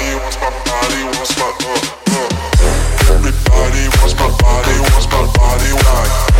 Uh, uh. Everybody wants my body, wants my body, wants my body, why?